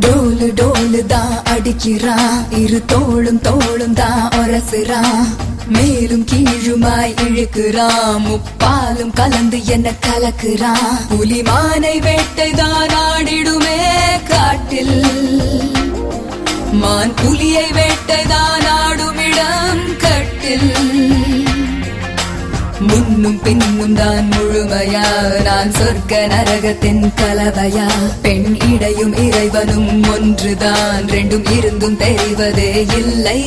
டோலு டோலு தான் அடிக்கிறான் இரு தோளும் தோளும் தான் ஒரசுறான் மேலும் கீழுமாய் இழுக்கிறான் முப்பாலும் கலந்து என்ன கலக்குறான் புலிமானை வேட்டைதான் ஆடிடுமே காட்டில். மான் புலியை வேட்டைதான் ஆடுமிடம் கட்டில். முன்னும் பின்னும் தான் முழுமையா. நான் சொர்க்க நரகத்தின் கலவையா. பெண் இடையும் இறைவனும் ஒன்றுதான். ரெண்டும் இருந்தும் தெரிவதே இல்லை.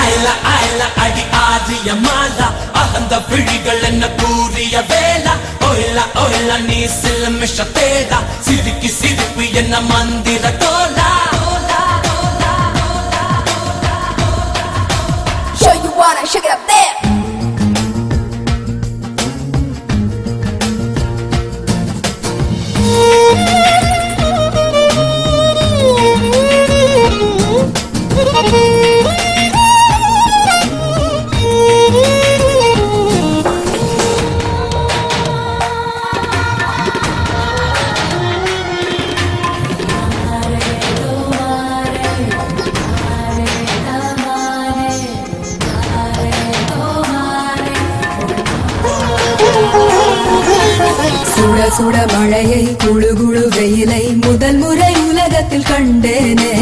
அயல அடி ஆதிய மாலா. அகந்த விழிகள் என்ன கூறிய வேலா ஒயில ஒயில நீ சிலமிஷ தேடா சிரிக்கு சிரிப்பு என்ன மந்திர தோலா. Wanna shake it up. There சுட சுட மழையை குழு குழு வெயிலை முதல் முறை உலகத்தில் கண்டேனே.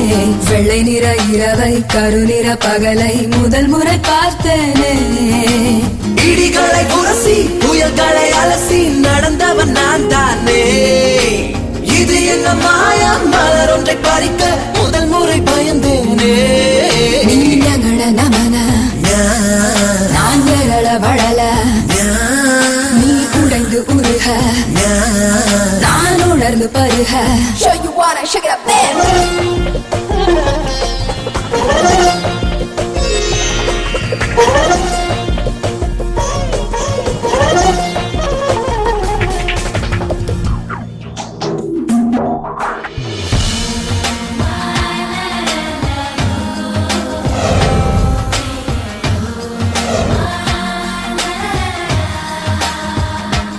வெள்ளை நிற இரவை கருநிற பகலை முதல் முறை பார்த்தேனே. இடிகளை உரசி புயல்களை அலசி நடந்தவன் நான் தானே. இது என்ன மாயா? மலர் ஒன்றை பறிக்க Show you what I shook it up then.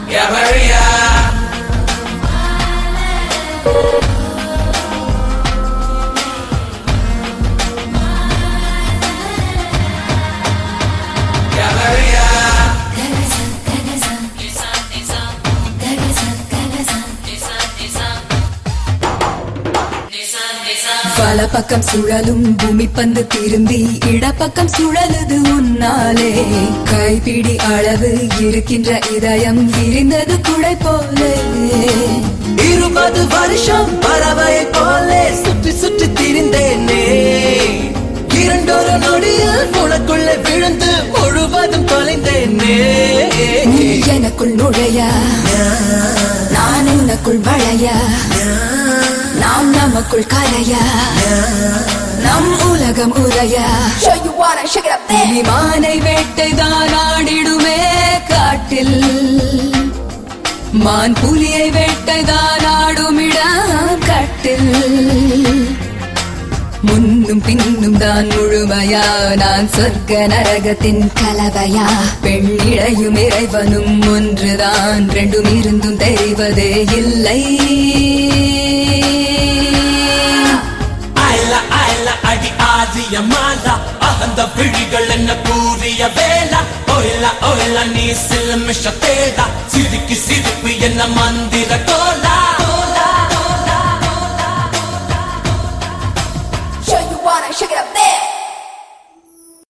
Yeah, Maria. Thank you. பல பக்கம் சுழலும் பூமி பந்து திரும்பி இடப்பக்கம் சுழலுது உன்னாலே. கைப்பிடி அளவு இருக்கின்ற இதயம் விரிந்தது குடை போலே. இருபது வருஷம் பறவையை போலே சுற்றி சுற்றி திரிந்தேனே. இரண்டொரு நொடியில் உனக்குள்ளே விழுந்து முழுவதும் தொலைந்தேனே. எனக்குள் நுழைய? நான் உனக்குள் வளைய? நாம் நமக்குள் கரைய. நம் உலகம் உரைய. விமானை வேட்டைதான் ஆடிடுமே காட்டில். மான் புலியை வேட்டைதான் ஆடுமிடம் கட்டில். முன்னும் பின்னும் தான் முழுமையா. நான் சொர்க்க நரகத்தின் கலவையா. பெண் இடையும் இறைவனும் ஒன்றுதான். ரெண்டும் இருந்தும் தெரிவதே இல்லை. ஆதிய மாலா விழிகள் என்ன கூறிய வேலா? ஒயில ஒயில நீ சிலமிஷ தேடா. சிரிக்கி சிரிப்பு என்ன மந்திர